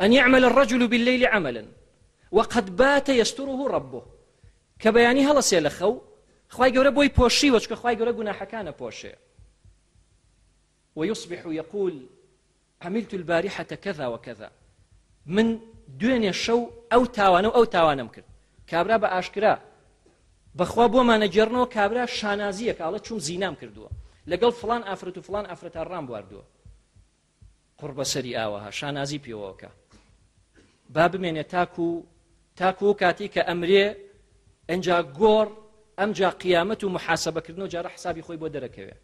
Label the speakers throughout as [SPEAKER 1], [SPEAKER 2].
[SPEAKER 1] ان یعمل الرجل باللیل عملا وقد بات یستره ربه کە بەیانی هەڵەسێ لە خەو خوای گەورە بۆی پۆشیوە چکە خوای گەورە گوناحەکانە پۆشێ ويصبح يقول عملت البارحة كذا وكذا من دوێنێ شەو ئەو تاوانە و ئەو تاوانم کرد کابرا بە ئاشکرا بەخوا بۆمانە گێڕنەوە کابرا شانازیە کاڵە چوم زینام کردووە لەگەڵ فلان ئافرەت و فلان ئافرەتان ڕام بواردووە قوڕبەسەری ئاوەها شانازی پێوەکە با بمێنێ تاکو تاکو و کاتی کە ئەمرێ ئەجا گۆڕ ئەمجا قیامەت و محاسبەکردن و جارە حسابی خۆی بۆ دەرەکەوێ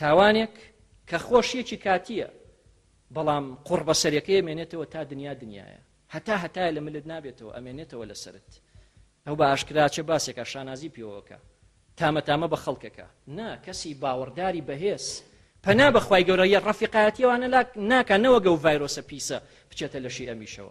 [SPEAKER 1] تاوانێک کە خۆشیەکی کاتیە بەڵام قوڕبەسەرەکەی مێنێتەوە تا دنیا دنیاە هەتا هەتایە لە ملت نابێتەوە ئەمێنێتەوە لە سەرت ئەو بە ئاشکرا چێ باسێکە شانازی پێوەکە تامە تامە بە خەڵکەکە نا کەسی باوەڕداری بەهێز پەنا بەخوای گەورە یە ڕەفیقاتیەوانە ناکە نەوەگە و ڤایرۆسە پیسە بچێتە لەشی ئەمیشەوە